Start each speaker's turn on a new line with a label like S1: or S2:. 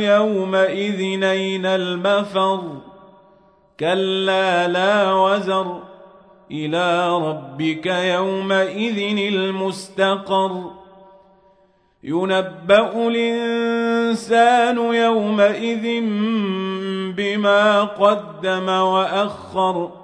S1: يومئذ أين المفر؟ كلا لا وزر. إلى ربك يومئذ المستقر. ينبأ الإنسان يومئذ بما قدم وأخر.